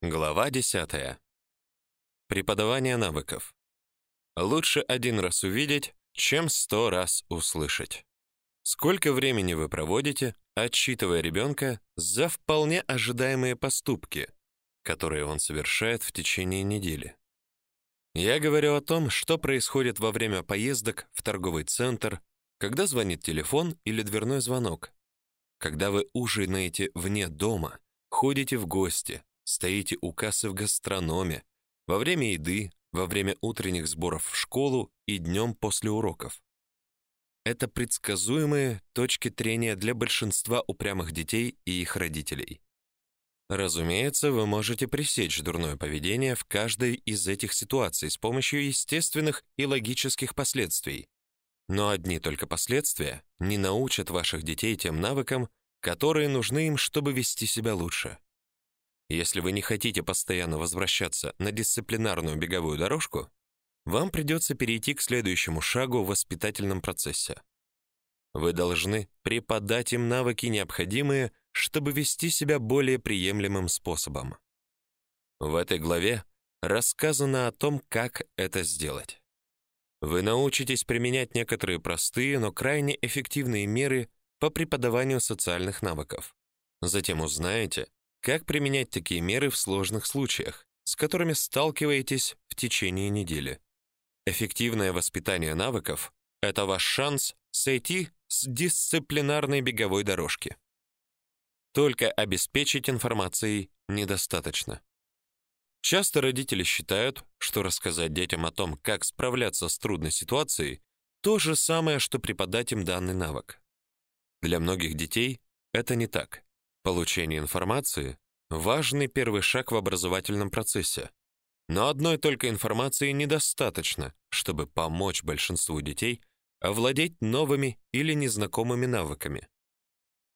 Глава 10. Преподавание навыков. Лучше один раз увидеть, чем сто раз услышать. Сколько времени вы проводите, отчитывая ребенка за вполне ожидаемые поступки, которые он совершает в течение недели? Я говорю о том, что происходит во время поездок в торговый центр, когда звонит телефон или дверной звонок, когда вы ужинаете вне дома, ходите в гости, стоите у кассы в гастрономе, во время еды, во время утренних сборов в школу и днем после уроков. Это предсказуемые точки трения для большинства упрямых детей и их родителей. Разумеется, вы можете пресечь дурное поведение в каждой из этих ситуаций с помощью естественных и логических последствий. Но одни только последствия не научат ваших детей тем навыкам, которые нужны им, чтобы вести себя лучше. Если вы не хотите постоянно возвращаться на дисциплинарную беговую дорожку, вам придется перейти к следующему шагу в воспитательном процессе. Вы должны преподать им навыки, необходимые, чтобы вести себя более приемлемым способом. В этой главе рассказано о том, как это сделать. Вы научитесь применять некоторые простые, но крайне эффективные меры по преподаванию социальных навыков. Затем узнаете, как применять такие меры в сложных случаях, с которыми сталкиваетесь в течение недели? Эффективное воспитание навыков это ваш шанс сойти с дисциплинарной беговой дорожки. Только обеспечить информацией недостаточно. Часто родители считают, что рассказать детям о том, как справляться с трудной ситуацией, то же самое, что преподать им данный навык. Для многих детей это не так. Получение информации важный первый шаг в образовательном процессе. Но одной только информации недостаточно, чтобы помочь большинству детей овладеть новыми или незнакомыми навыками.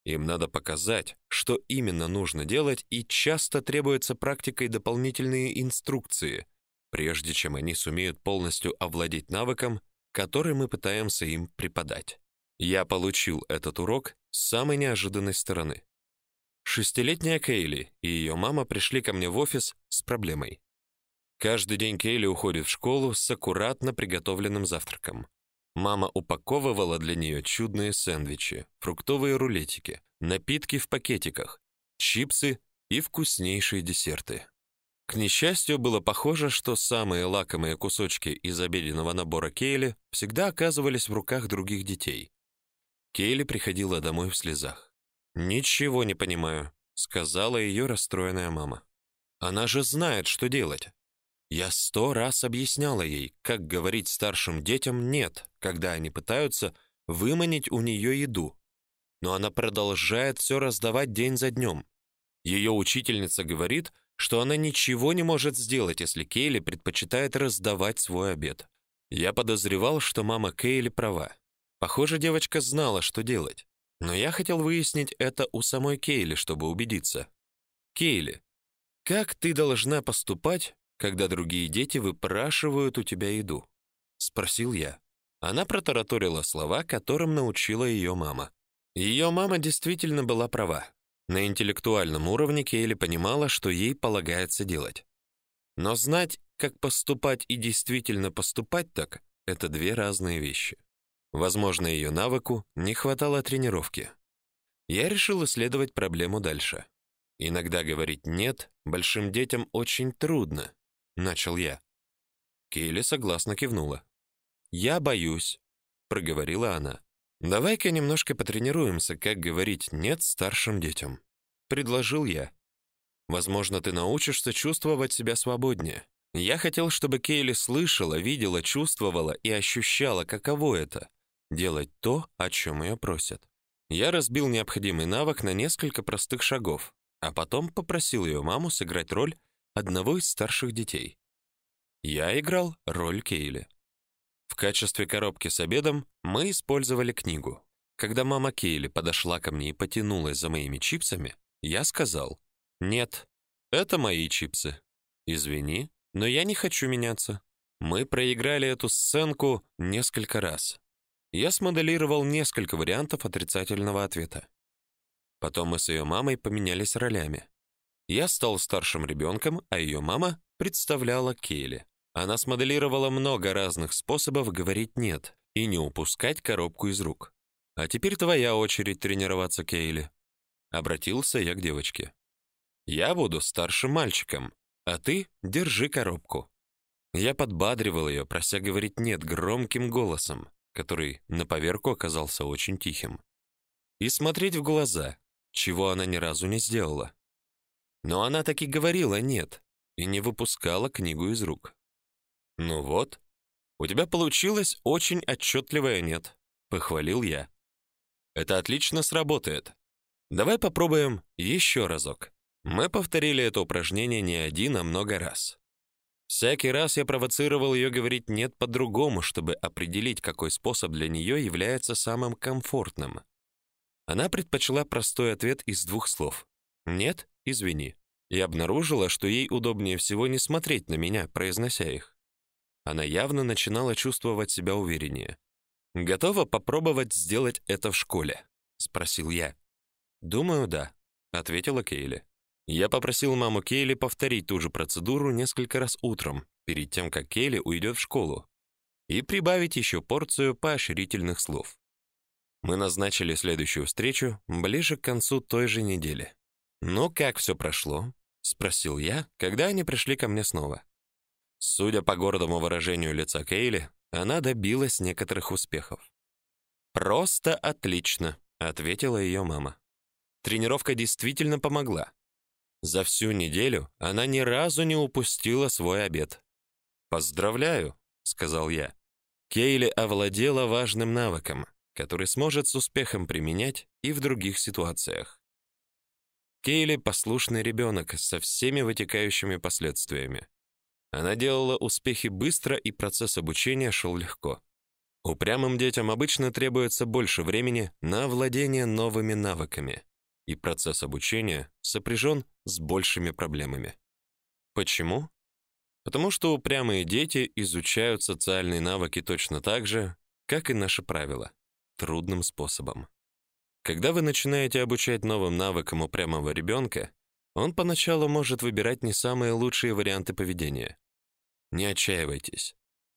Им надо показать, что именно нужно делать, и часто требуется практика и дополнительные инструкции, прежде чем они сумеют полностью овладеть навыком, который мы пытаемся им преподать. Я получил этот урок с самой неожиданной стороны. Шестилетняя Кейли и ее мама пришли ко мне в офис с проблемой. Каждый день Кейли уходит в школу с аккуратно приготовленным завтраком. Мама упаковывала для нее чудные сэндвичи, фруктовые рулетики, напитки в пакетиках, чипсы и вкуснейшие десерты. К несчастью, было похоже, что самые лакомые кусочки из обеденного набора Кейли всегда оказывались в руках других детей. Кейли приходила домой в слезах. Ничего не понимаю, сказала ее расстроенная мама. Она же знает, что делать. Я сто раз объясняла ей, как говорить старшим детям нет, когда они пытаются выманить у нее еду. Но она продолжает все раздавать день за днем. Ее учительница говорит, что она ничего не может сделать, если Кейли предпочитает раздавать свой обед. Я подозревал, что мама Кейли права. Похоже, девочка знала, что делать. Но я хотел выяснить это у самой Кейли, чтобы убедиться. Кейли, как ты должна поступать, когда другие дети выпрашивают у тебя еду? спросил я. Она протараторила слова, которым научила ее мама. Ее мама действительно была права. На интеллектуальном уровне Кейли понимала, что ей полагается делать. Но знать, как поступать и действительно поступать так это две разные вещи. Возможно, ее навыку не хватало тренировки. Я решил исследовать проблему дальше. Иногда говорить нет большим детям очень трудно, начал я. Кейли согласно кивнула. Я боюсь, проговорила она. Давай-ка немножко потренируемся, как говорить нет старшим детям, предложил я. Возможно, ты научишься чувствовать себя свободнее. Я хотел, чтобы Кейли слышала, видела, чувствовала и ощущала, каково это делать то, о чем ее просят. Я разбил необходимый навык на несколько простых шагов, а потом попросил ее маму сыграть роль одного из старших детей. Я играл роль Кейли. В качестве коробки с обедом мы использовали книгу. Когда мама Кейли подошла ко мне и потянулась за моими чипсами, я сказал: "Нет, это мои чипсы. Извини, но я не хочу меняться". Мы проиграли эту сценку несколько раз я смоделировал несколько вариантов отрицательного ответа. Потом мы с ее мамой поменялись ролями. Я стал старшим ребенком, а ее мама представляла Кейли. Она смоделировала много разных способов говорить «нет» и не упускать коробку из рук. «А теперь твоя очередь тренироваться, Кейли». Обратился я к девочке. «Я буду старшим мальчиком, а ты держи коробку». Я подбадривал ее, прося говорить «нет» громким голосом, который на поверку оказался очень тихим. И смотреть в глаза, чего она ни разу не сделала. Но она таки говорила «нет» и не выпускала книгу из рук. «Ну вот, у тебя получилось очень отчетливое «нет», — похвалил я. «Это отлично сработает. Давай попробуем еще разок». Мы повторили это упражнение не один, а много раз. Всякий раз я провоцировал ее говорить «нет» по-другому, чтобы определить, какой способ для нее является самым комфортным. Она предпочла простой ответ из двух слов «нет, извини» и обнаружила, что ей удобнее всего не смотреть на меня, произнося их. Она явно начинала чувствовать себя увереннее. «Готова попробовать сделать это в школе?» — спросил я. «Думаю, да», — ответила Кейли. Я попросил маму Кейли повторить ту же процедуру несколько раз утром, перед тем, как Кейли уйдет в школу, и прибавить еще порцию поощрительных слов. Мы назначили следующую встречу ближе к концу той же недели. «Ну, как все прошло?» — спросил я, когда они пришли ко мне снова. Судя по гордому выражению лица Кейли, она добилась некоторых успехов. «Просто отлично», — ответила ее мама. Тренировка действительно помогла. За всю неделю она ни разу не упустила свой обед. «Поздравляю», — сказал я. Кейли овладела важным навыком, который сможет с успехом применять и в других ситуациях. Кейли послушный ребенок со всеми вытекающими последствиями. Она делала успехи быстро, и процесс обучения шел легко. Упрямым детям обычно требуется больше времени на овладение новыми навыками и процесс обучения сопряжен с большими проблемами. Почему? Потому что упрямые дети изучают социальные навыки точно так же, как и наши правила, трудным способом. Когда вы начинаете обучать новым навыкам упрямого ребенка, он поначалу может выбирать не самые лучшие варианты поведения. Не отчаивайтесь.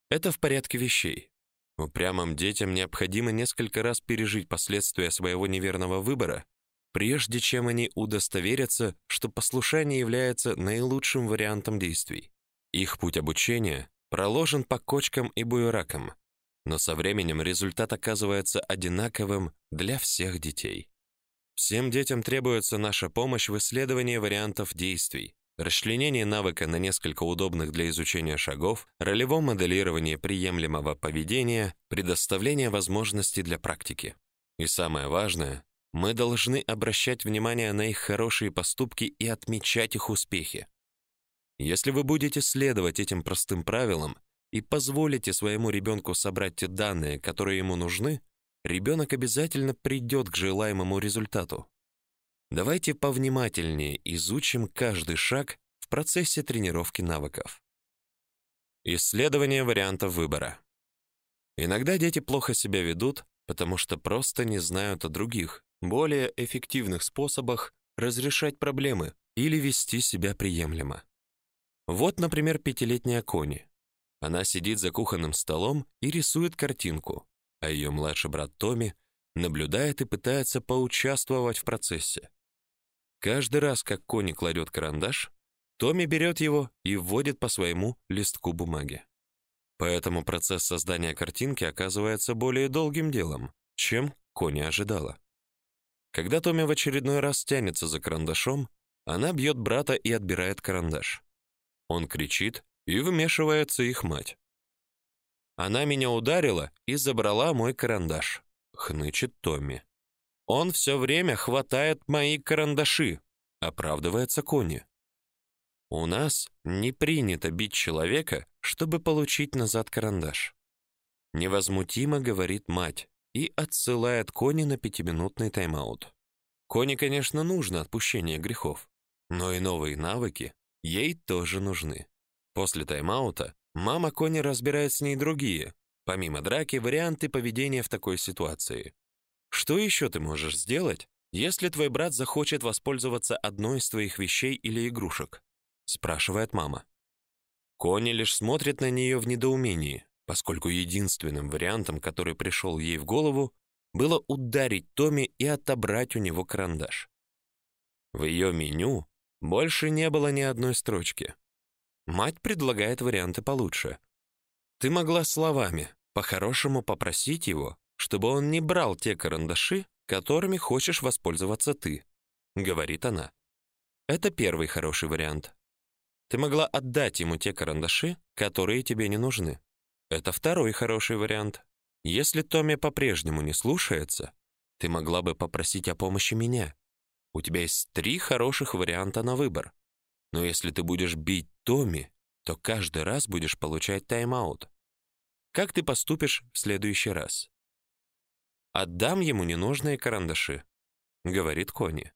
Это в порядке вещей. Упрямым детям необходимо несколько раз пережить последствия своего неверного выбора, прежде чем они удостоверятся, что послушание является наилучшим вариантом действий. Их путь обучения проложен по кочкам и буеракам, но со временем результат оказывается одинаковым для всех детей. Всем детям требуется наша помощь в исследовании вариантов действий, расчленении навыка на несколько удобных для изучения шагов, ролевом моделировании приемлемого поведения, предоставлении возможностей для практики. И самое важное, мы должны обращать внимание на их хорошие поступки и отмечать их успехи. Если вы будете следовать этим простым правилам и позволите своему ребенку собрать те данные, которые ему нужны, ребенок обязательно придет к желаемому результату. Давайте повнимательнее изучим каждый шаг в процессе тренировки навыков. Исследование вариантов выбора. Иногда дети плохо себя ведут, потому что просто не знают о других, более эффективных способах разрешать проблемы или вести себя приемлемо. Вот, например, пятилетняя Кони. Она сидит за кухонным столом и рисует картинку, а ее младший брат Томи наблюдает и пытается поучаствовать в процессе. Каждый раз, как Кони кладет карандаш, Томи берет его и вводит по своему листку бумаги. Поэтому процесс создания картинки оказывается более долгим делом, чем Кони ожидала. Когда Томми в очередной раз тянется за карандашом, она бьет брата и отбирает карандаш. Он кричит, и вмешивается их мать. Она меня ударила и забрала мой карандаш, хнычет Томми. Он все время хватает мои карандаши, оправдывается Кони. У нас не принято бить человека, чтобы получить назад карандаш. Невозмутимо говорит мать, и отсылает Кони на пятиминутный тайм-аут. Кони, конечно, нужно отпущение грехов, но и новые навыки ей тоже нужны. После тайм-аута мама Кони разбирает с ней другие, помимо драки, варианты поведения в такой ситуации. Что еще ты можешь сделать, если твой брат захочет воспользоваться одной из твоих вещей или игрушек?» спрашивает мама. Кони лишь смотрит на нее в недоумении, поскольку единственным вариантом, который пришел ей в голову, было ударить Томи и отобрать у него карандаш. В ее меню больше не было ни одной строчки. Мать предлагает варианты получше. Ты могла словами по-хорошему попросить его, чтобы он не брал те карандаши, которыми хочешь воспользоваться ты, говорит она. Это первый хороший вариант. Ты могла отдать ему те карандаши, которые тебе не нужны. Это второй хороший вариант. Если Томми по-прежнему не слушается, ты могла бы попросить о помощи меня. У тебя есть три хороших варианта на выбор. Но если ты будешь бить Томми, то каждый раз будешь получать тайм-аут. Как ты поступишь в следующий раз? Отдам ему ненужные карандаши, говорит Кони.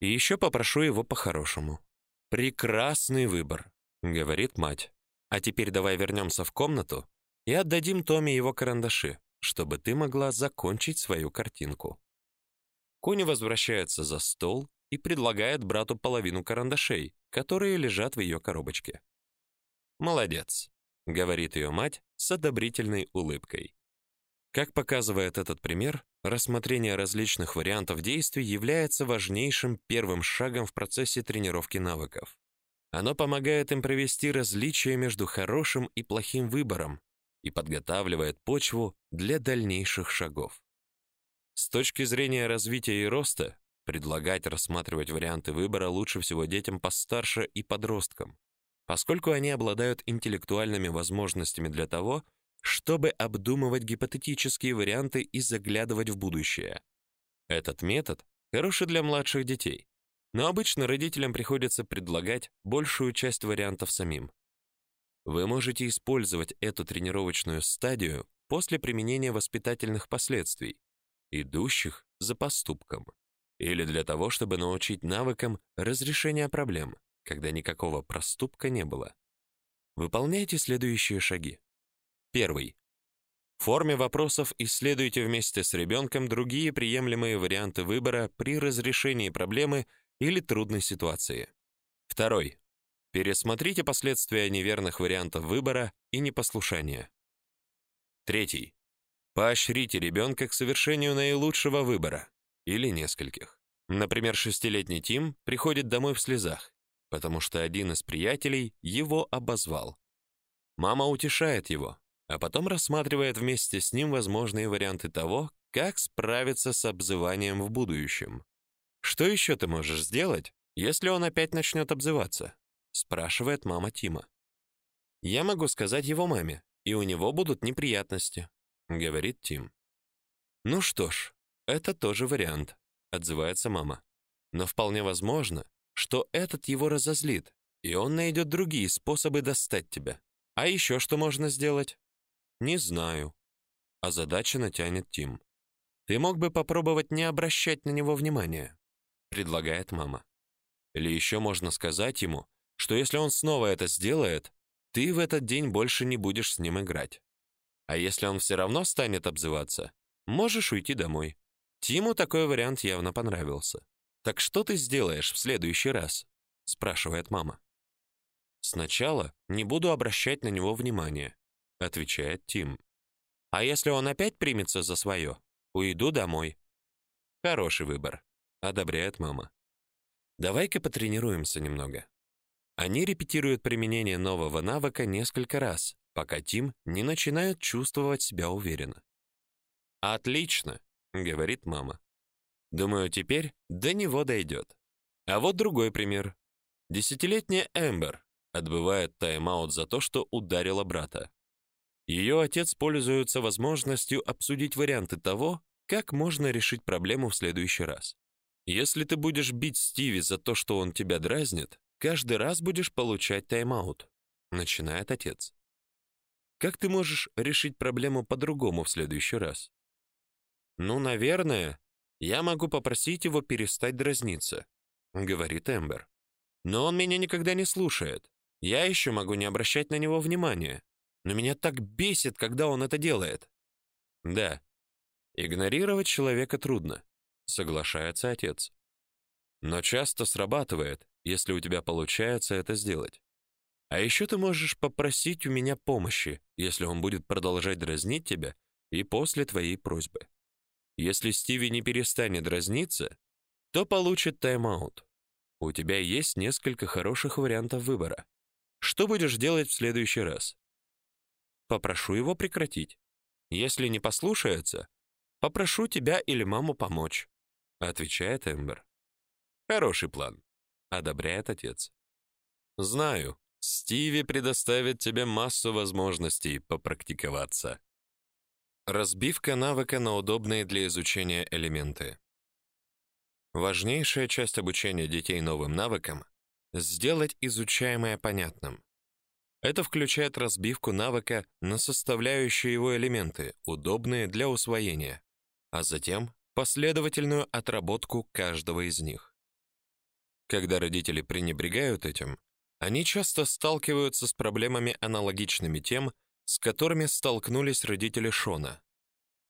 И еще попрошу его по-хорошему. Прекрасный выбор, говорит мать. А теперь давай вернемся в комнату и отдадим Томе его карандаши, чтобы ты могла закончить свою картинку. Кони возвращается за стол и предлагает брату половину карандашей, которые лежат в ее коробочке. Молодец, говорит ее мать с одобрительной улыбкой. Как показывает этот пример, рассмотрение различных вариантов действий является важнейшим первым шагом в процессе тренировки навыков. Оно помогает им провести различие между хорошим и плохим выбором и подготавливает почву для дальнейших шагов. С точки зрения развития и роста, предлагать рассматривать варианты выбора лучше всего детям постарше и подросткам, поскольку они обладают интеллектуальными возможностями для того, чтобы обдумывать гипотетические варианты и заглядывать в будущее. Этот метод хороший для младших детей, но обычно родителям приходится предлагать большую часть вариантов самим. Вы можете использовать эту тренировочную стадию после применения воспитательных последствий, идущих за поступком, или для того, чтобы научить навыкам разрешения проблем, когда никакого проступка не было. Выполняйте следующие шаги. Первый. В форме вопросов исследуйте вместе с ребенком другие приемлемые варианты выбора при разрешении проблемы или трудной ситуации. Второй. Пересмотрите последствия неверных вариантов выбора и непослушания. Третий. Поощрите ребенка к совершению наилучшего выбора или нескольких. Например, шестилетний Тим приходит домой в слезах, потому что один из приятелей его обозвал. Мама утешает его, а потом рассматривает вместе с ним возможные варианты того, как справиться с обзыванием в будущем. Что еще ты можешь сделать, если он опять начнет обзываться? спрашивает мама Тима. Я могу сказать его маме, и у него будут неприятности, говорит Тим. Ну что ж, это тоже вариант, отзывается мама. Но вполне возможно, что этот его разозлит, и он найдет другие способы достать тебя. А еще что можно сделать? Не знаю. Озадаченно тянет Тим. Ты мог бы попробовать не обращать на него внимания, предлагает мама. Или еще можно сказать ему, что если он снова это сделает, ты в этот день больше не будешь с ним играть. А если он все равно станет обзываться, можешь уйти домой. Тиму такой вариант явно понравился. Так что ты сделаешь в следующий раз? спрашивает мама. Сначала не буду обращать на него внимания, отвечает Тим. А если он опять примется за свое, уйду домой. Хороший выбор, одобряет мама. Давай-ка потренируемся немного. Они репетируют применение нового навыка несколько раз, пока Тим не начинает чувствовать себя уверенно. Отлично, говорит мама. Думаю, теперь до него дойдет. А вот другой пример. Десятилетняя Эмбер отбывает тайм-аут за то, что ударила брата. Ее отец пользуется возможностью обсудить варианты того, как можно решить проблему в следующий раз. Если ты будешь бить Стиви за то, что он тебя дразнит, каждый раз будешь получать тайм-аут, начинает отец. Как ты можешь решить проблему по-другому в следующий раз? Ну, наверное, я могу попросить его перестать дразниться, говорит Эмбер. Но он меня никогда не слушает. Я еще могу не обращать на него внимания но меня так бесит, когда он это делает. Да. Игнорировать человека трудно, соглашается отец. Но часто срабатывает, если у тебя получается это сделать. А еще ты можешь попросить у меня помощи, если он будет продолжать дразнить тебя и после твоей просьбы. Если Стиви не перестанет дразниться, то получит тайм-аут. У тебя есть несколько хороших вариантов выбора. Что будешь делать в следующий раз? Попрошу его прекратить. Если не послушается, попрошу тебя или маму помочь, отвечает Эмбер. Хороший план, одобряет отец. Знаю, Стиви предоставит тебе массу возможностей попрактиковаться. Разбивка навыка на удобные для изучения элементы. Важнейшая часть обучения детей новым навыкам сделать изучаемое понятным. Это включает разбивку навыка на составляющие его элементы, удобные для усвоения, а затем последовательную отработку каждого из них. Когда родители пренебрегают этим, они часто сталкиваются с проблемами аналогичными тем, с которыми столкнулись родители Шона.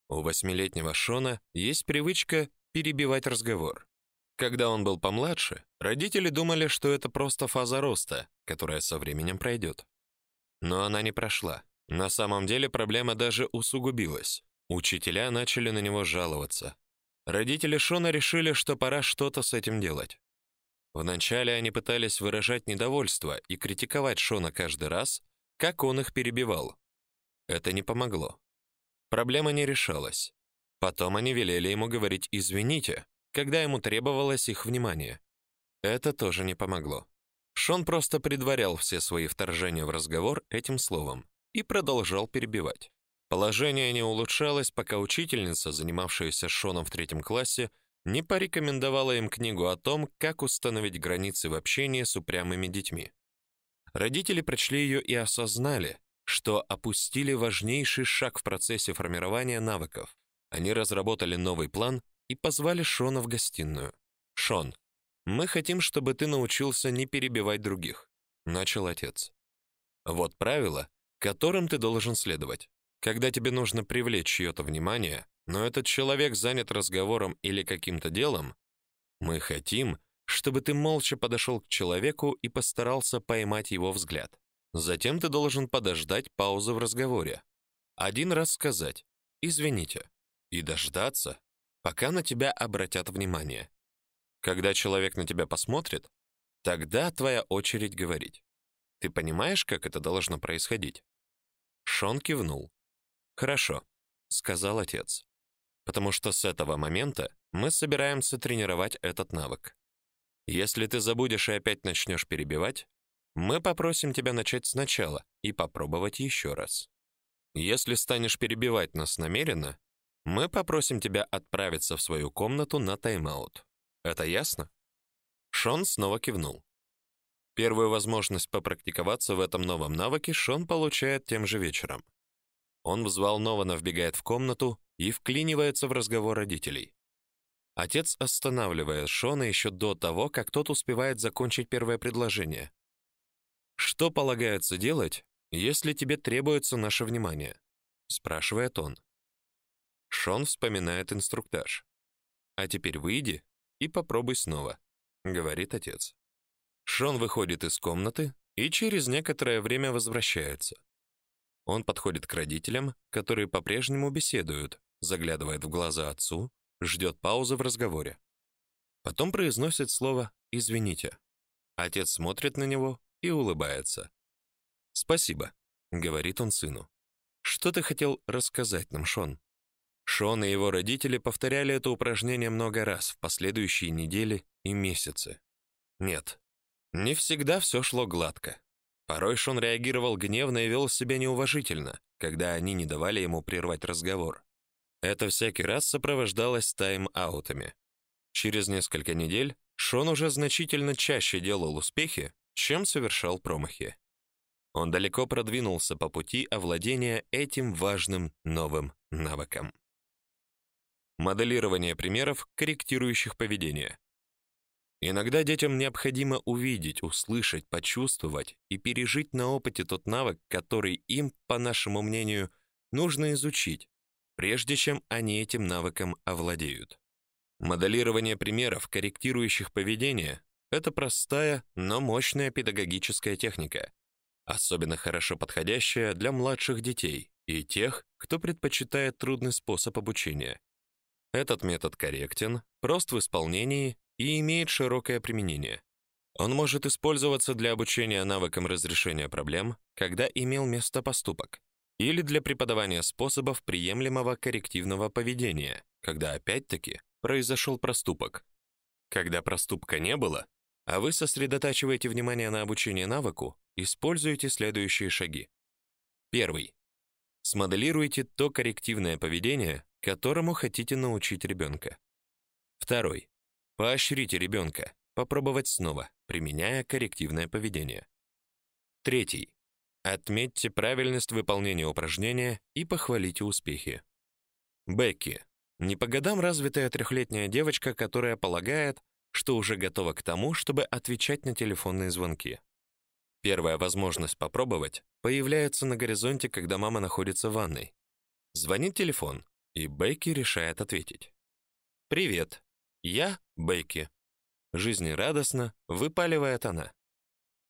У восьмилетнего Шона есть привычка перебивать разговор. Когда он был помладше, родители думали, что это просто фаза роста, которая со временем пройдет. Но она не прошла. На самом деле проблема даже усугубилась. Учителя начали на него жаловаться. Родители Шона решили, что пора что-то с этим делать. Вначале они пытались выражать недовольство и критиковать Шона каждый раз, как он их перебивал. Это не помогло. Проблема не решалась. Потом они велели ему говорить «извините», когда ему требовалось их внимание. Это тоже не помогло. Шон просто предварял все свои вторжения в разговор этим словом и продолжал перебивать. Положение не улучшалось, пока учительница, занимавшаяся Шоном в третьем классе, не порекомендовала им книгу о том, как установить границы в общении с упрямыми детьми. Родители прочли ее и осознали, что опустили важнейший шаг в процессе формирования навыков. Они разработали новый план и позвали Шона в гостиную. «Шон, мы хотим, чтобы ты научился не перебивать других», — начал отец. «Вот правила, которым ты должен следовать. Когда тебе нужно привлечь чье-то внимание, но этот человек занят разговором или каким-то делом, мы хотим, чтобы ты молча подошел к человеку и постарался поймать его взгляд. Затем ты должен подождать паузы в разговоре. Один раз сказать «извините» и дождаться, пока на тебя обратят внимание. Когда человек на тебя посмотрит, тогда твоя очередь говорить. Ты понимаешь, как это должно происходить? Шон кивнул. Хорошо, сказал отец. Потому что с этого момента мы собираемся тренировать этот навык. Если ты забудешь и опять начнешь перебивать, мы попросим тебя начать сначала и попробовать еще раз. Если станешь перебивать нас намеренно, мы попросим тебя отправиться в свою комнату на тайм-аут. Это ясно? Шон снова кивнул. Первую возможность попрактиковаться в этом новом навыке Шон получает тем же вечером. Он взволнованно вбегает в комнату и вклинивается в разговор родителей. Отец останавливает Шона еще до того, как тот успевает закончить первое предложение. Что полагается делать, если тебе требуется наше внимание? спрашивает он. Шон вспоминает инструктаж. А теперь выйди и попробуй снова, говорит отец. Шон выходит из комнаты и через некоторое время возвращается. Он подходит к родителям, которые по-прежнему беседуют, заглядывает в глаза отцу, ждет паузы в разговоре. Потом произносит слово «извините». Отец смотрит на него и улыбается. «Спасибо», — говорит он сыну. «Что ты хотел рассказать нам, Шон?» Шон и его родители повторяли это упражнение много раз в последующие недели и месяцы. Нет, не всегда все шло гладко. Порой Шон реагировал гневно и вел себя неуважительно, когда они не давали ему прервать разговор. Это всякий раз сопровождалось тайм-аутами. Через несколько недель Шон уже значительно чаще делал успехи, чем совершал промахи. Он далеко продвинулся по пути овладения этим важным новым навыком. Моделирование примеров, корректирующих поведение. Иногда детям необходимо увидеть, услышать, почувствовать и пережить на опыте тот навык, который им, по нашему мнению, нужно изучить, прежде чем они этим навыком овладеют. Моделирование примеров, корректирующих поведение это простая, но мощная педагогическая техника, особенно хорошо подходящая для младших детей и тех, кто предпочитает трудный способ обучения. Этот метод корректен, прост в исполнении и имеет широкое применение. Он может использоваться для обучения навыкам разрешения проблем, когда имел место поступок, или для преподавания способов приемлемого коррективного поведения, когда опять-таки произошел проступок. Когда проступка не было, а вы сосредотачиваете внимание на обучении навыку, используйте следующие шаги. Первый. Смоделируйте то коррективное поведение, которому хотите научить ребенка. Второй. Поощрите ребенка попробовать снова, применяя коррективное поведение. Третий. Отметьте правильность выполнения упражнения и похвалите успехи. Бекки. Не по годам развитая трехлетняя девочка, которая полагает, что уже готова к тому, чтобы отвечать на телефонные звонки. Первая возможность попробовать появляется на горизонте, когда мама находится в ванной. Звонит телефон, и Бекки решает ответить. «Привет, я Бекки». Жизнерадостно выпаливает она.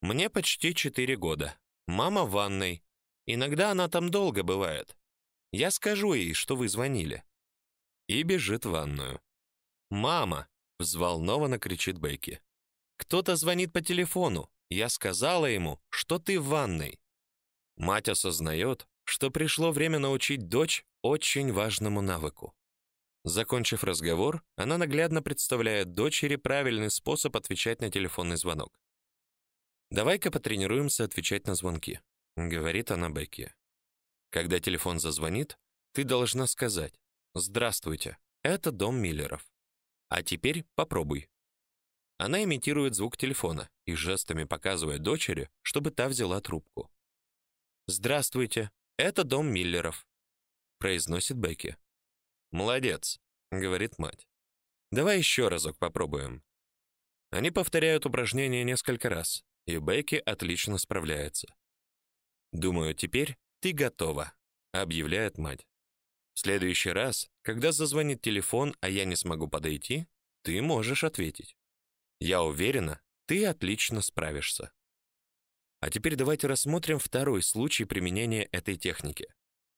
«Мне почти четыре года. Мама в ванной. Иногда она там долго бывает. Я скажу ей, что вы звонили». И бежит в ванную. «Мама!» — взволнованно кричит Бекки. «Кто-то звонит по телефону. Я сказала ему, что ты в ванной». Мать осознает, что пришло время научить дочь очень важному навыку. Закончив разговор, она наглядно представляет дочери правильный способ отвечать на телефонный звонок. Давай-ка потренируемся отвечать на звонки, говорит она Бекки. Когда телефон зазвонит, ты должна сказать: "Здравствуйте. Это дом Миллеров. А теперь попробуй". Она имитирует звук телефона и жестами показывает дочери, чтобы та взяла трубку. "Здравствуйте. Это дом Миллеров", произносит Бекки. "Молодец", говорит мать. "Давай еще разок попробуем". Они повторяют упражнение несколько раз, и Бекки отлично справляется. Думаю, теперь ты готова, объявляет мать. В следующий раз, когда зазвонит телефон, а я не смогу подойти, ты можешь ответить. Я уверена, ты отлично справишься. А теперь давайте рассмотрим второй случай применения этой техники.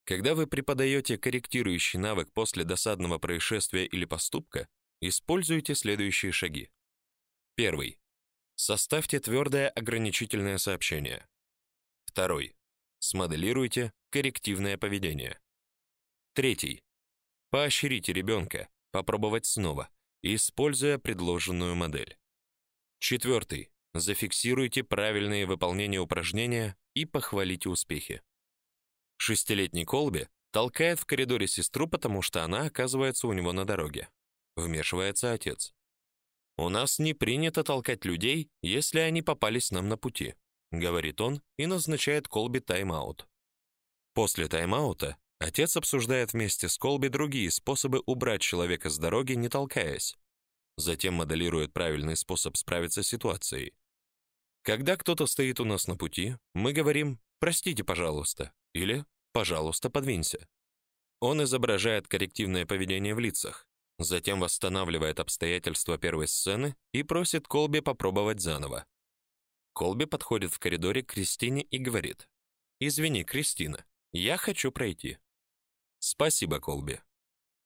Когда вы преподаете корректирующий навык после досадного происшествия или поступка, используйте следующие шаги. Первый. Составьте твердое ограничительное сообщение. Второй. Смоделируйте коррективное поведение. Третий. Поощрите ребенка попробовать снова, используя предложенную модель. Четвертый. Зафиксируйте правильное выполнение упражнения и похвалите успехи. Шестилетний Колби толкает в коридоре сестру, потому что она оказывается у него на дороге. Вмешивается отец. У нас не принято толкать людей, если они попались нам на пути, говорит он и назначает Колби тайм-аут. После тайм-аута отец обсуждает вместе с Колби другие способы убрать человека с дороги, не толкаясь. Затем моделирует правильный способ справиться с ситуацией. Когда кто-то стоит у нас на пути, мы говорим: "Простите, пожалуйста" или "Пожалуйста, подвинься". Он изображает коррективное поведение в лицах, Затем восстанавливает обстоятельства первой сцены и просит Колби попробовать заново. Колби подходит в коридоре к Кристине и говорит: "Извини, Кристина, я хочу пройти". "Спасибо, Колби",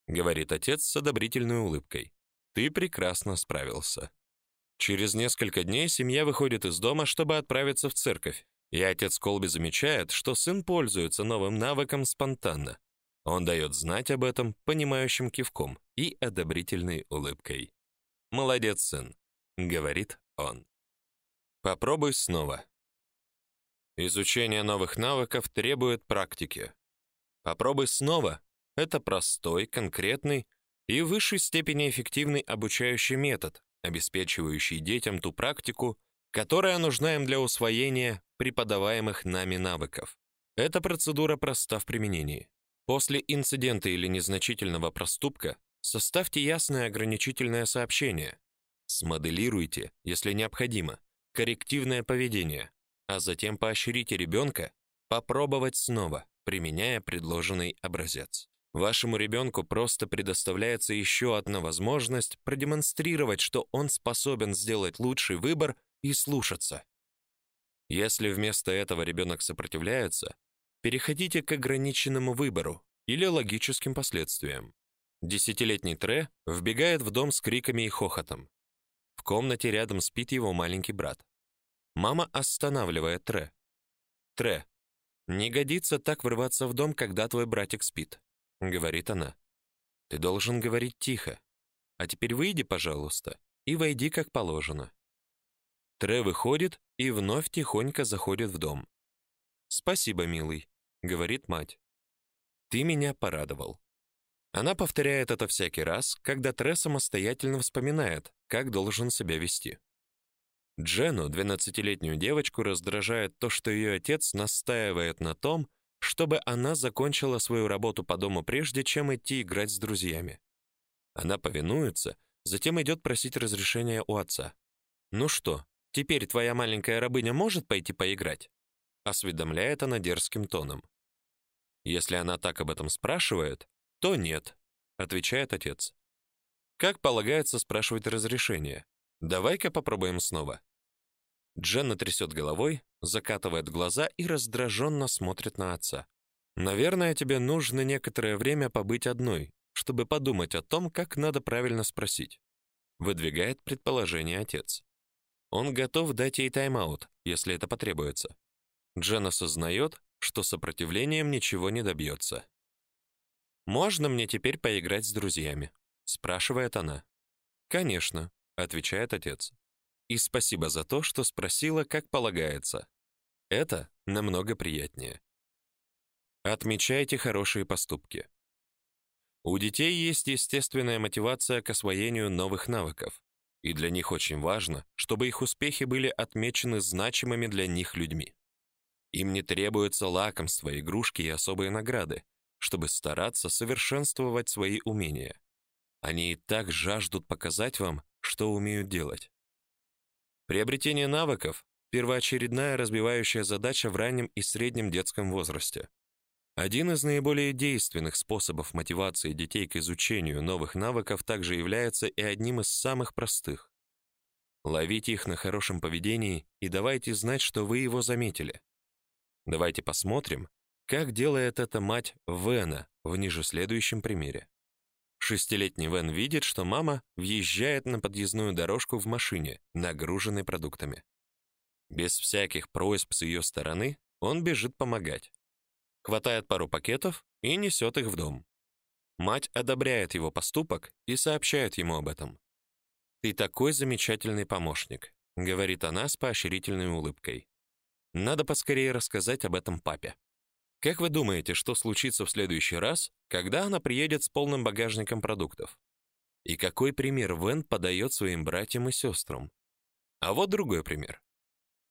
говорит отец с одобрительной улыбкой. "Ты прекрасно справился". Через несколько дней семья выходит из дома, чтобы отправиться в церковь. И отец Колби замечает, что сын пользуется новым навыком спонтанно. Он дает знать об этом понимающим кивком и одобрительной улыбкой. «Молодец, сын», — говорит он. Попробуй снова. Изучение новых навыков требует практики. Попробуй снова — это простой, конкретный и в высшей степени эффективный обучающий метод, обеспечивающий детям ту практику, которая нужна им для усвоения преподаваемых нами навыков. Эта процедура проста в применении. После инцидента или незначительного проступка составьте ясное ограничительное сообщение. Смоделируйте, если необходимо, коррективное поведение, а затем поощрите ребенка попробовать снова, применяя предложенный образец. Вашему ребенку просто предоставляется еще одна возможность продемонстрировать, что он способен сделать лучший выбор и слушаться. Если вместо этого ребенок сопротивляется, переходите к ограниченному выбору или логическим последствиям. Десятилетний Тре вбегает в дом с криками и хохотом. В комнате рядом спит его маленький брат. Мама останавливает Тре. Тре, не годится так врываться в дом, когда твой братик спит, говорит она. Ты должен говорить тихо. А теперь выйди, пожалуйста, и войди как положено. Тре выходит и вновь тихонько заходит в дом. Спасибо, милый, говорит мать. Ты меня порадовал. Она повторяет это всякий раз, когда Тре самостоятельно вспоминает, как должен себя вести. Джену, двенадцатилетнюю девочку, раздражает то, что ее отец настаивает на том, чтобы она закончила свою работу по дому прежде, чем идти играть с друзьями. Она повинуется, затем идет просить разрешения у отца. «Ну что, теперь твоя маленькая рабыня может пойти поиграть?» осведомляет она дерзким тоном. Если она так об этом спрашивает, то нет, отвечает отец. Как полагается спрашивать разрешение? Давай-ка попробуем снова. Дженна трясет головой, закатывает глаза и раздраженно смотрит на отца. Наверное, тебе нужно некоторое время побыть одной, чтобы подумать о том, как надо правильно спросить. Выдвигает предположение отец. Он готов дать ей тайм-аут, если это потребуется. Дженна осознает, что сопротивлением ничего не добьется. Можно мне теперь поиграть с друзьями, спрашивает она. Конечно, отвечает отец. И спасибо за то, что спросила, как полагается. Это намного приятнее. Отмечайте хорошие поступки. У детей есть естественная мотивация к освоению новых навыков, и для них очень важно, чтобы их успехи были отмечены значимыми для них людьми. Им не требуются лакомства, игрушки и особые награды, чтобы стараться совершенствовать свои умения. Они и так жаждут показать вам, что умеют делать. Приобретение навыков первоочередная разбивающая задача в раннем и среднем детском возрасте. Один из наиболее действенных способов мотивации детей к изучению новых навыков также является и одним из самых простых. Ловите их на хорошем поведении и давайте знать, что вы его заметили. Давайте посмотрим, как делает это мать Вена в ниже следующем примере. Шестилетний Вен видит, что мама въезжает на подъездную дорожку в машине, нагруженной продуктами. Без всяких просьб с ее стороны он бежит помогать. Хватает пару пакетов и несет их в дом. Мать одобряет его поступок и сообщает ему об этом. «Ты такой замечательный помощник», — говорит она с поощрительной улыбкой. «Надо поскорее рассказать об этом папе». Как вы думаете, что случится в следующий раз, когда она приедет с полным багажником продуктов? И какой пример Вен подает своим братьям и сестрам? А вот другой пример.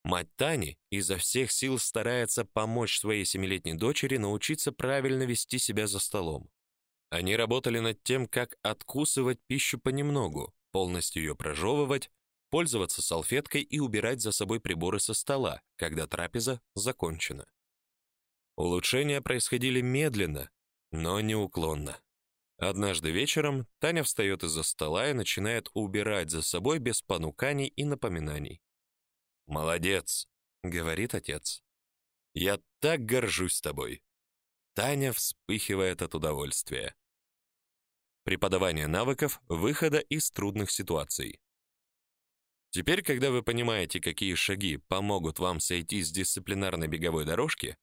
Мать Тани изо всех сил старается помочь своей семилетней дочери научиться правильно вести себя за столом. Они работали над тем, как откусывать пищу понемногу, полностью ее прожевывать, пользоваться салфеткой и убирать за собой приборы со стола, когда трапеза закончена. Улучшения происходили медленно, но неуклонно. Однажды вечером Таня встает из-за стола и начинает убирать за собой без понуканий и напоминаний. «Молодец», — говорит отец. «Я так горжусь тобой». Таня вспыхивает от удовольствия. Преподавание навыков выхода из трудных ситуаций. Теперь, когда вы понимаете, какие шаги помогут вам сойти с дисциплинарной беговой дорожки,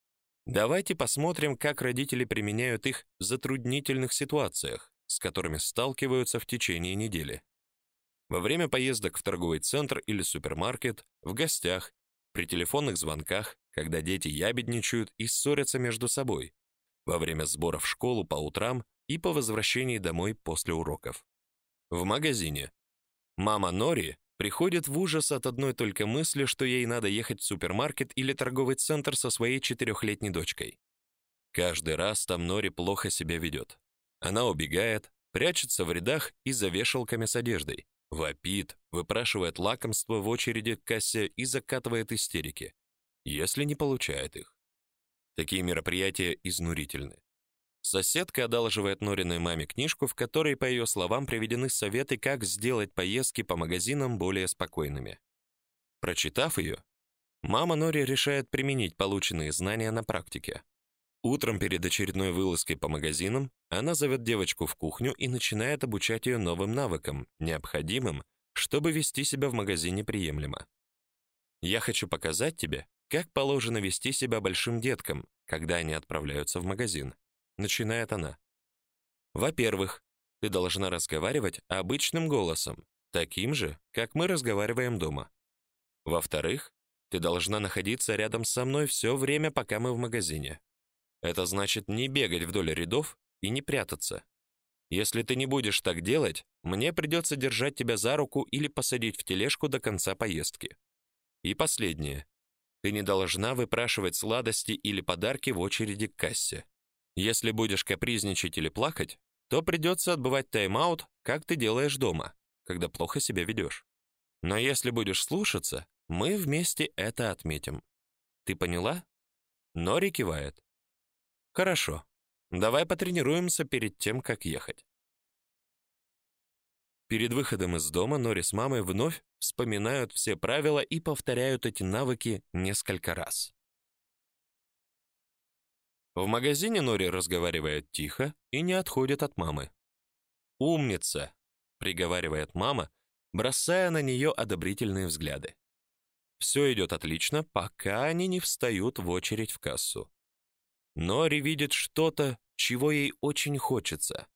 Давайте посмотрим, как родители применяют их в затруднительных ситуациях, с которыми сталкиваются в течение недели. Во время поездок в торговый центр или супермаркет, в гостях, при телефонных звонках, когда дети ябедничают и ссорятся между собой, во время сбора в школу по утрам и по возвращении домой после уроков. В магазине. Мама Нори приходит в ужас от одной только мысли, что ей надо ехать в супермаркет или торговый центр со своей четырехлетней дочкой. Каждый раз там Нори плохо себя ведет. Она убегает, прячется в рядах и за вешалками с одеждой, вопит, выпрашивает лакомство в очереди к кассе и закатывает истерики, если не получает их. Такие мероприятия изнурительны. Соседка одалживает Нориной маме книжку, в которой, по ее словам, приведены советы, как сделать поездки по магазинам более спокойными. Прочитав ее, мама Нори решает применить полученные знания на практике. Утром перед очередной вылазкой по магазинам она зовет девочку в кухню и начинает обучать ее новым навыкам, необходимым, чтобы вести себя в магазине приемлемо. Я хочу показать тебе, как положено вести себя большим деткам, когда они отправляются в магазин начинает она. Во-первых, ты должна разговаривать обычным голосом, таким же, как мы разговариваем дома. Во-вторых, ты должна находиться рядом со мной все время, пока мы в магазине. Это значит не бегать вдоль рядов и не прятаться. Если ты не будешь так делать, мне придется держать тебя за руку или посадить в тележку до конца поездки. И последнее. Ты не должна выпрашивать сладости или подарки в очереди к кассе. Если будешь капризничать или плакать, то придется отбывать тайм-аут, как ты делаешь дома, когда плохо себя ведешь. Но если будешь слушаться, мы вместе это отметим. Ты поняла? Нори кивает. Хорошо. Давай потренируемся перед тем, как ехать. Перед выходом из дома Нори с мамой вновь вспоминают все правила и повторяют эти навыки несколько раз. В магазине Нори разговаривает тихо и не отходит от мамы. «Умница!» — приговаривает мама, бросая на нее одобрительные взгляды. Все идет отлично, пока они не встают в очередь в кассу. Нори видит что-то, чего ей очень хочется.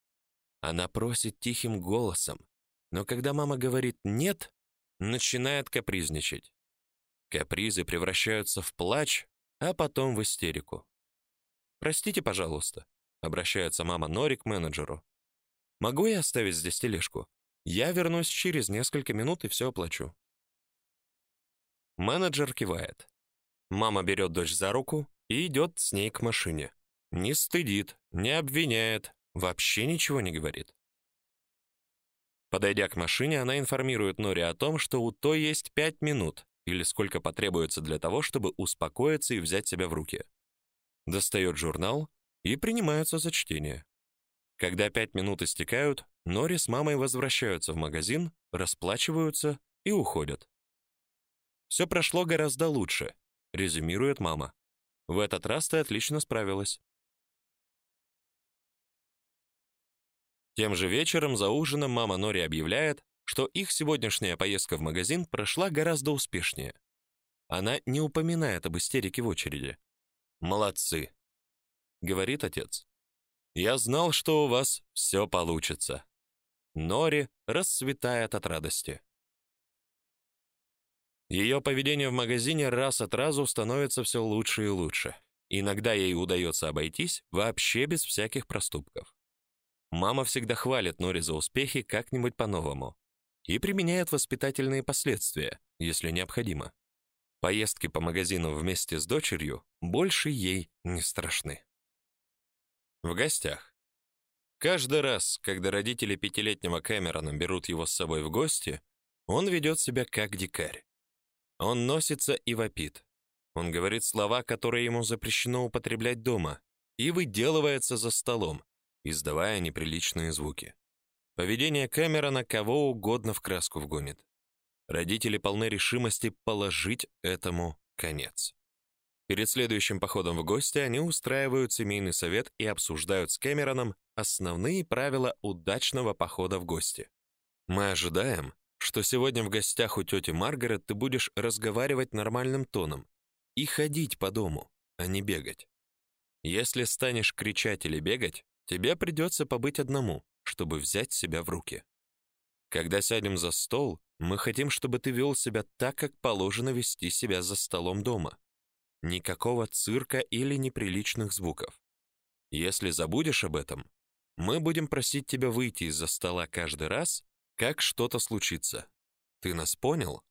Она просит тихим голосом, но когда мама говорит «нет», начинает капризничать. Капризы превращаются в плач, а потом в истерику. Простите, пожалуйста, обращается мама Нори к менеджеру. Могу я оставить здесь тележку? Я вернусь через несколько минут и все оплачу. Менеджер кивает. Мама берет дочь за руку и идет с ней к машине. Не стыдит, не обвиняет, вообще ничего не говорит. Подойдя к машине, она информирует Нори о том, что у той есть пять минут или сколько потребуется для того, чтобы успокоиться и взять себя в руки достает журнал и принимается за чтение. Когда пять минут истекают, Нори с мамой возвращаются в магазин, расплачиваются и уходят. «Все прошло гораздо лучше, резюмирует мама. В этот раз ты отлично справилась. Тем же вечером за ужином мама Нори объявляет, что их сегодняшняя поездка в магазин прошла гораздо успешнее. Она не упоминает об истерике в очереди. Молодцы, говорит отец. Я знал, что у вас все получится. Нори расцветает от радости. Ее поведение в магазине раз от разу становится все лучше и лучше. Иногда ей удается обойтись вообще без всяких проступков. Мама всегда хвалит Нори за успехи как-нибудь по-новому и применяет воспитательные последствия, если необходимо. Поездки по магазину вместе с дочерью больше ей не страшны. В гостях. Каждый раз, когда родители пятилетнего Кэмерона берут его с собой в гости, он ведет себя как дикарь. Он носится и вопит. Он говорит слова, которые ему запрещено употреблять дома, и выделывается за столом, издавая неприличные звуки. Поведение Кэмерона кого угодно в краску вгонит. Родители полны решимости положить этому конец. Перед следующим походом в гости они устраивают семейный совет и обсуждают с Кэмероном основные правила удачного похода в гости. Мы ожидаем, что сегодня в гостях у тети Маргарет ты будешь разговаривать нормальным тоном и ходить по дому, а не бегать. Если станешь кричать или бегать, тебе придется побыть одному, чтобы взять себя в руки. Когда сядем за стол, мы хотим, чтобы ты вел себя так, как положено вести себя за столом дома. Никакого цирка или неприличных звуков. Если забудешь об этом, мы будем просить тебя выйти из-за стола каждый раз, как что-то случится. Ты нас понял?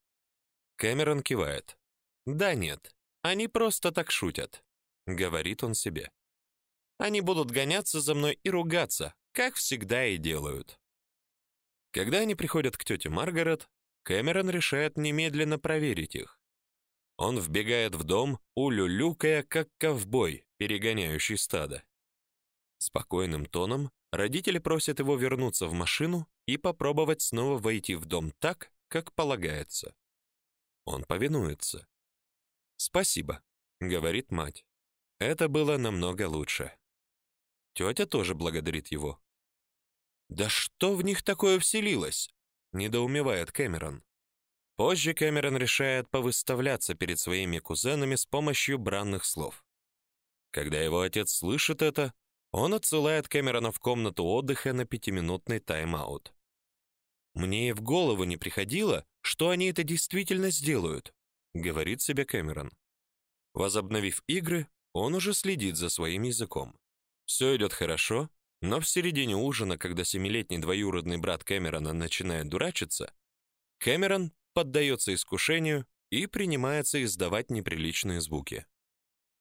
Кэмерон кивает. Да нет, они просто так шутят, говорит он себе. Они будут гоняться за мной и ругаться, как всегда и делают. Когда они приходят к тете Маргарет, Кэмерон решает немедленно проверить их. Он вбегает в дом, улюлюкая, как ковбой, перегоняющий стадо. Спокойным тоном родители просят его вернуться в машину и попробовать снова войти в дом так, как полагается. Он повинуется. «Спасибо», — говорит мать. Это было намного лучше. Тетя тоже благодарит его. «Да что в них такое вселилось?» — недоумевает Кэмерон. Позже Кэмерон решает повыставляться перед своими кузенами с помощью бранных слов. Когда его отец слышит это, он отсылает Кэмерона в комнату отдыха на пятиминутный тайм-аут. «Мне и в голову не приходило, что они это действительно сделают», — говорит себе Кэмерон. Возобновив игры, он уже следит за своим языком. Все идет хорошо, но в середине ужина, когда семилетний двоюродный брат Кэмерона начинает дурачиться, Кэмерон поддается искушению и принимается издавать неприличные звуки.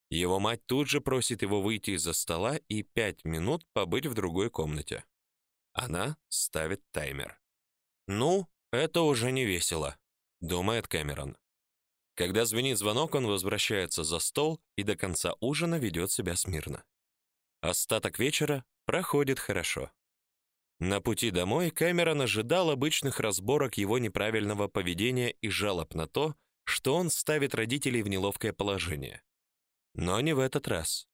Его мать тут же просит его выйти из-за стола и пять минут побыть в другой комнате. Она ставит таймер. «Ну, это уже не весело», — думает Кэмерон. Когда звенит звонок, он возвращается за стол и до конца ужина ведет себя смирно. Остаток вечера проходит хорошо. На пути домой Кэмерон ожидал обычных разборок его неправильного поведения и жалоб на то, что он ставит родителей в неловкое положение. Но не в этот раз.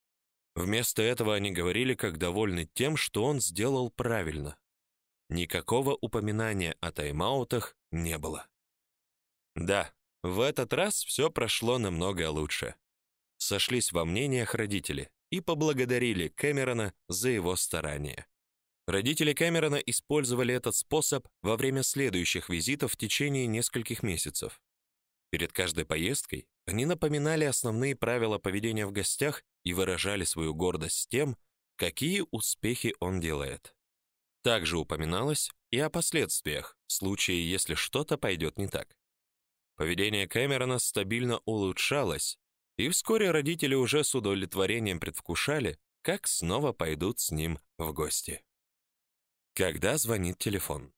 Вместо этого они говорили, как довольны тем, что он сделал правильно. Никакого упоминания о тайм-аутах не было. Да, в этот раз все прошло намного лучше. Сошлись во мнениях родители и поблагодарили Кэмерона за его старания. Родители Кэмерона использовали этот способ во время следующих визитов в течение нескольких месяцев. Перед каждой поездкой они напоминали основные правила поведения в гостях и выражали свою гордость тем, какие успехи он делает. Также упоминалось и о последствиях в случае, если что-то пойдет не так. Поведение Кэмерона стабильно улучшалось, и вскоре родители уже с удовлетворением предвкушали, как снова пойдут с ним в гости. Когда звонит телефон?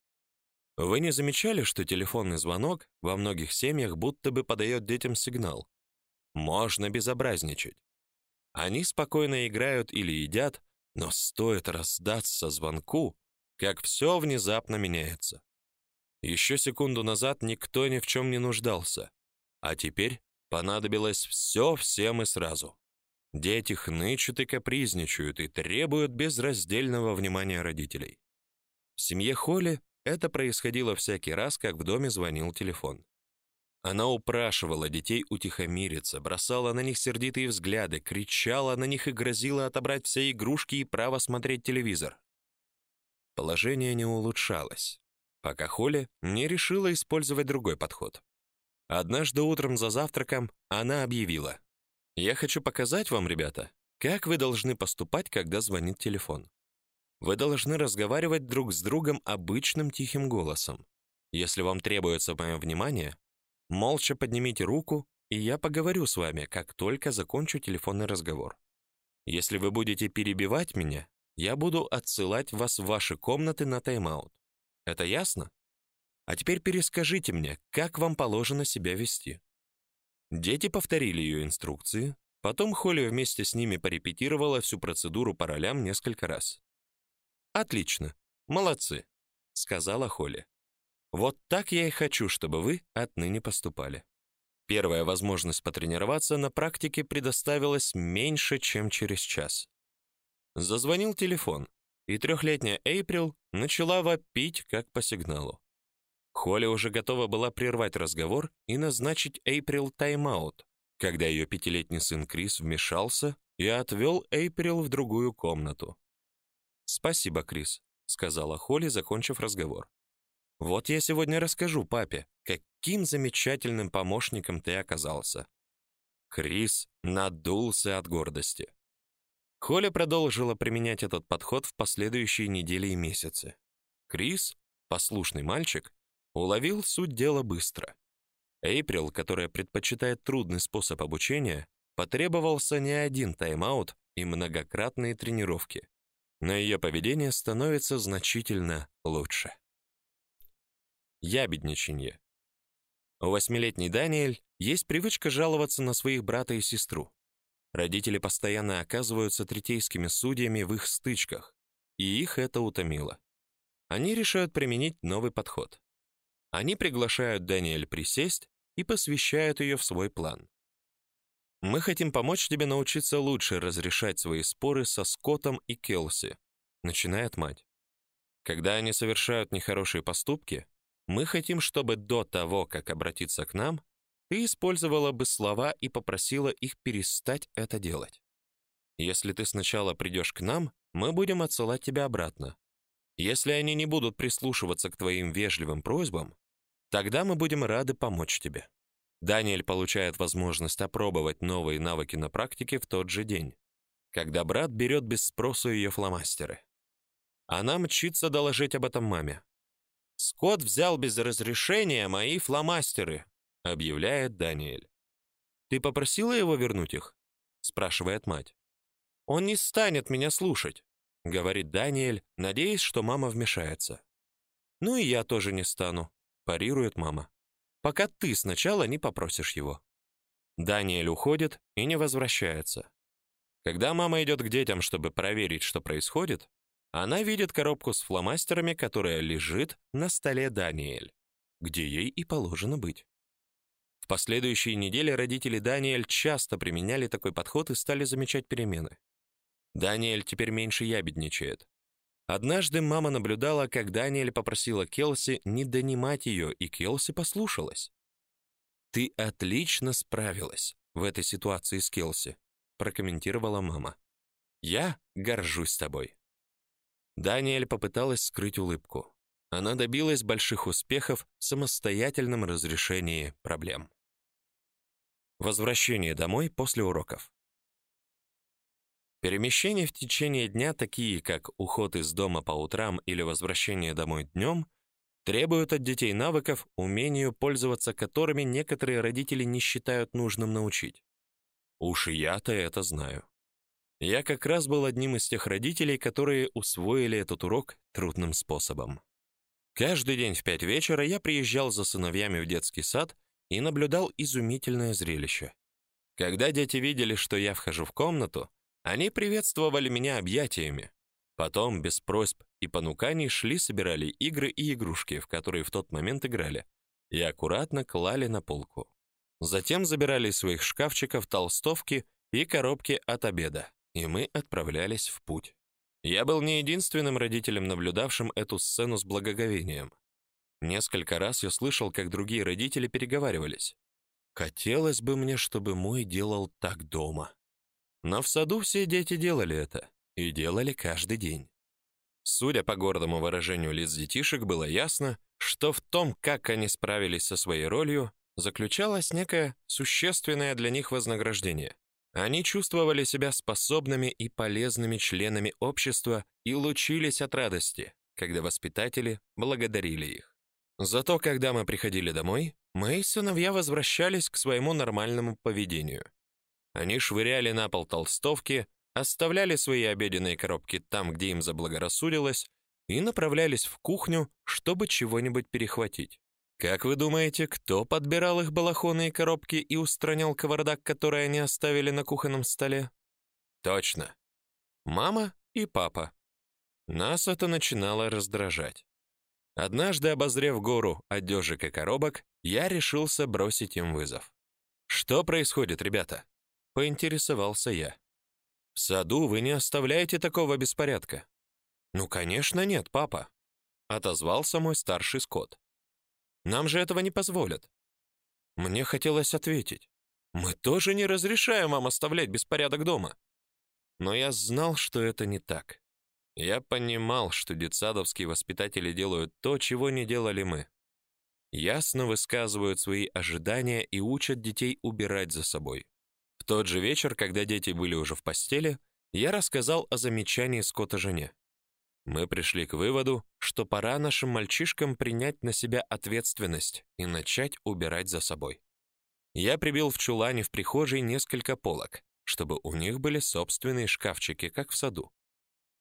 Вы не замечали, что телефонный звонок во многих семьях будто бы подает детям сигнал? Можно безобразничать. Они спокойно играют или едят, но стоит раздаться звонку, как все внезапно меняется. Еще секунду назад никто ни в чем не нуждался, а теперь понадобилось все всем и сразу. Дети хнычут и капризничают и требуют безраздельного внимания родителей. В семье Холли это происходило всякий раз, как в доме звонил телефон. Она упрашивала детей утихомириться, бросала на них сердитые взгляды, кричала на них и грозила отобрать все игрушки и право смотреть телевизор. Положение не улучшалось, пока Холли не решила использовать другой подход. Однажды утром за завтраком она объявила: "Я хочу показать вам, ребята, как вы должны поступать, когда звонит телефон. Вы должны разговаривать друг с другом обычным тихим голосом. Если вам требуется мое внимание, молча поднимите руку, и я поговорю с вами, как только закончу телефонный разговор. Если вы будете перебивать меня, я буду отсылать вас в ваши комнаты на тайм-аут. Это ясно? А теперь перескажите мне, как вам положено себя вести. Дети повторили ее инструкции, потом Холли вместе с ними порепетировала всю процедуру по ролям несколько раз. Отлично. Молодцы, сказала Холли. Вот так я и хочу, чтобы вы отныне поступали. Первая возможность потренироваться на практике предоставилась меньше, чем через час. Зазвонил телефон, и трехлетняя Эйприл начала вопить как по сигналу. Холли уже готова была прервать разговор и назначить Эйприл тайм-аут, когда ее пятилетний сын Крис вмешался и отвел Эйприл в другую комнату. «Спасибо, Крис», — сказала Холли, закончив разговор. «Вот я сегодня расскажу папе, каким замечательным помощником ты оказался». Крис надулся от гордости. Холли продолжила применять этот подход в последующие недели и месяцы. Крис, послушный мальчик, уловил суть дела быстро. Эйприл, которая предпочитает трудный способ обучения, потребовался не один тайм-аут и многократные тренировки но ее поведение становится значительно лучше. Ябедничанье. У восьмилетней Даниэль есть привычка жаловаться на своих брата и сестру. Родители постоянно оказываются третейскими судьями в их стычках, и их это утомило. Они решают применить новый подход. Они приглашают Даниэль присесть и посвящают ее в свой план. Мы хотим помочь тебе научиться лучше разрешать свои споры со Скоттом и Келси, начинает мать. Когда они совершают нехорошие поступки, мы хотим, чтобы до того, как обратиться к нам, ты использовала бы слова и попросила их перестать это делать. Если ты сначала придешь к нам, мы будем отсылать тебя обратно. Если они не будут прислушиваться к твоим вежливым просьбам, тогда мы будем рады помочь тебе. Даниэль получает возможность опробовать новые навыки на практике в тот же день, когда брат берет без спросу ее фломастеры. Она мчится доложить об этом маме. Скотт взял без разрешения мои фломастеры, объявляет Даниэль. Ты попросила его вернуть их? спрашивает мать. Он не станет меня слушать, говорит Даниэль, надеясь, что мама вмешается. Ну и я тоже не стану, парирует мама. Пока ты сначала не попросишь его. Даниэль уходит и не возвращается. Когда мама идет к детям, чтобы проверить, что происходит, она видит коробку с фломастерами, которая лежит на столе Даниэль, где ей и положено быть. В последующие недели родители Даниэль часто применяли такой подход и стали замечать перемены. Даниэль теперь меньше ябедничает. Однажды мама наблюдала, как Даниэль попросила Келси не донимать ее, и Келси послушалась. Ты отлично справилась в этой ситуации с Келси, прокомментировала мама. Я горжусь тобой. Даниэль попыталась скрыть улыбку. Она добилась больших успехов в самостоятельном разрешении проблем. Возвращение домой после уроков. Перемещения в течение дня, такие как уход из дома по утрам или возвращение домой днем, требуют от детей навыков, умению пользоваться которыми некоторые родители не считают нужным научить. Уж я-то это знаю. Я как раз был одним из тех родителей, которые усвоили этот урок трудным способом. Каждый день в пять вечера я приезжал за сыновьями в детский сад и наблюдал изумительное зрелище. Когда дети видели, что я вхожу в комнату, они приветствовали меня объятиями. Потом, без просьб и понуканий, шли собирали игры и игрушки, в которые в тот момент играли, и аккуратно клали на полку. Затем забирали из своих шкафчиков толстовки и коробки от обеда, и мы отправлялись в путь. Я был не единственным родителем, наблюдавшим эту сцену с благоговением. Несколько раз я слышал, как другие родители переговаривались. Хотелось бы мне, чтобы мой делал так дома. Но в саду все дети делали это, и делали каждый день. Судя по гордому выражению лиц детишек, было ясно, что в том, как они справились со своей ролью, заключалось некое существенное для них вознаграждение. Они чувствовали себя способными и полезными членами общества и лучились от радости, когда воспитатели благодарили их. Зато когда мы приходили домой, мои сыновья возвращались к своему нормальному поведению. Они швыряли на пол толстовки, оставляли свои обеденные коробки там, где им заблагорассудилось, и направлялись в кухню, чтобы чего-нибудь перехватить. Как вы думаете, кто подбирал их балахоны и коробки и устранял кавардак, который они оставили на кухонном столе? Точно. Мама и папа. Нас это начинало раздражать. Однажды, обозрев гору одежек и коробок, я решился бросить им вызов. Что происходит, ребята? Поинтересовался я. В саду вы не оставляете такого беспорядка. Ну, конечно, нет, папа, отозвался мой старший скот. Нам же этого не позволят. Мне хотелось ответить: мы тоже не разрешаем вам оставлять беспорядок дома. Но я знал, что это не так. Я понимал, что детсадовские воспитатели делают то, чего не делали мы. Ясно высказывают свои ожидания и учат детей убирать за собой. В тот же вечер, когда дети были уже в постели, я рассказал о замечании Скотта жене. Мы пришли к выводу, что пора нашим мальчишкам принять на себя ответственность и начать убирать за собой. Я прибил в чулане в прихожей несколько полок, чтобы у них были собственные шкафчики, как в саду.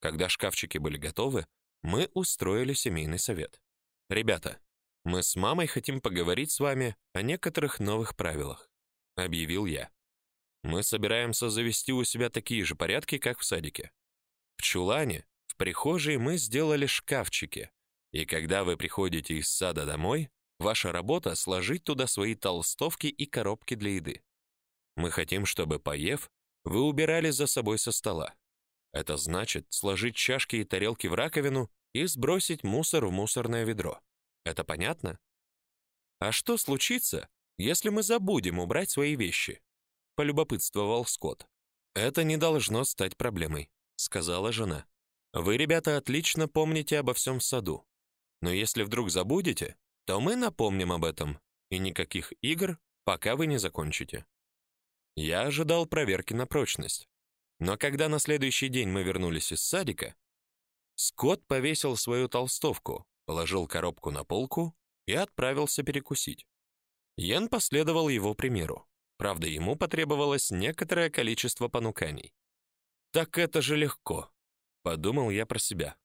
Когда шкафчики были готовы, мы устроили семейный совет. Ребята, мы с мамой хотим поговорить с вами о некоторых новых правилах, объявил я. Мы собираемся завести у себя такие же порядки, как в садике. В чулане, в прихожей мы сделали шкафчики. И когда вы приходите из сада домой, ваша работа сложить туда свои толстовки и коробки для еды. Мы хотим, чтобы поев, вы убирали за собой со стола. Это значит сложить чашки и тарелки в раковину и сбросить мусор в мусорное ведро. Это понятно? А что случится, если мы забудем убрать свои вещи? Полюбопытствовал Скотт. Это не должно стать проблемой, сказала жена. Вы, ребята, отлично помните обо всем в саду. Но если вдруг забудете, то мы напомним об этом, и никаких игр, пока вы не закончите. Я ожидал проверки на прочность. Но когда на следующий день мы вернулись из садика, Скотт повесил свою толстовку, положил коробку на полку и отправился перекусить. Йен последовал его примеру. Правда, ему потребовалось некоторое количество понуканий. Так это же легко, подумал я про себя.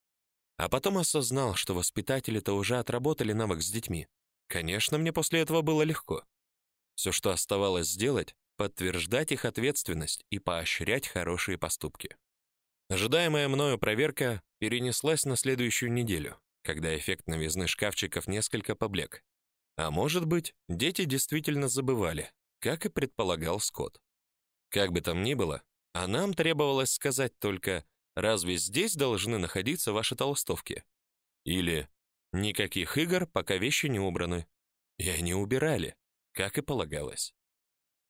А потом осознал, что воспитатели-то уже отработали навык с детьми. Конечно, мне после этого было легко. Все, что оставалось сделать, подтверждать их ответственность и поощрять хорошие поступки. Ожидаемая мною проверка перенеслась на следующую неделю, когда эффект новизны шкафчиков несколько поблек. А может быть, дети действительно забывали, как и предполагал Скотт. Как бы там ни было, а нам требовалось сказать только «Разве здесь должны находиться ваши толстовки?» Или «Никаких игр, пока вещи не убраны». И они убирали, как и полагалось.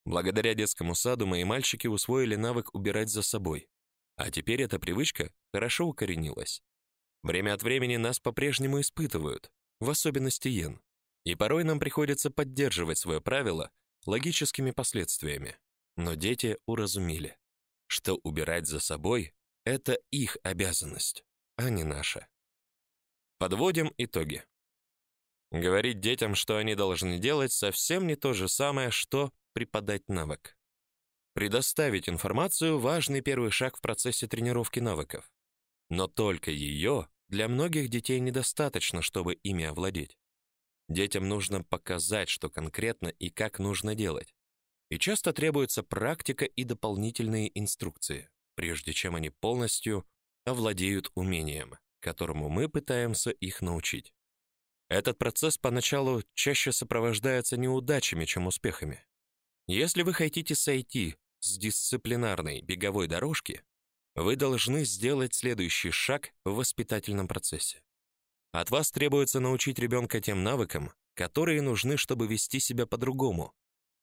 Благодаря детскому саду мои мальчики усвоили навык убирать за собой. А теперь эта привычка хорошо укоренилась. Время от времени нас по-прежнему испытывают, в особенности Йен. И порой нам приходится поддерживать свое правило логическими последствиями. Но дети уразумели, что убирать за собой это их обязанность, а не наша. Подводим итоги. Говорить детям, что они должны делать, совсем не то же самое, что преподать навык. Предоставить информацию важный первый шаг в процессе тренировки навыков. Но только ее для многих детей недостаточно, чтобы ими овладеть. Детям нужно показать, что конкретно и как нужно делать. И часто требуется практика и дополнительные инструкции, прежде чем они полностью овладеют умением, которому мы пытаемся их научить. Этот процесс поначалу чаще сопровождается неудачами, чем успехами. Если вы хотите сойти с дисциплинарной беговой дорожки, вы должны сделать следующий шаг в воспитательном процессе. От вас требуется научить ребенка тем навыкам, которые нужны, чтобы вести себя по-другому,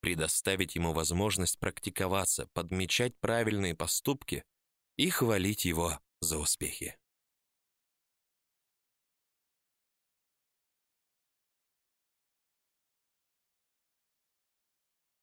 предоставить ему возможность практиковаться, подмечать правильные поступки и хвалить его за успехи.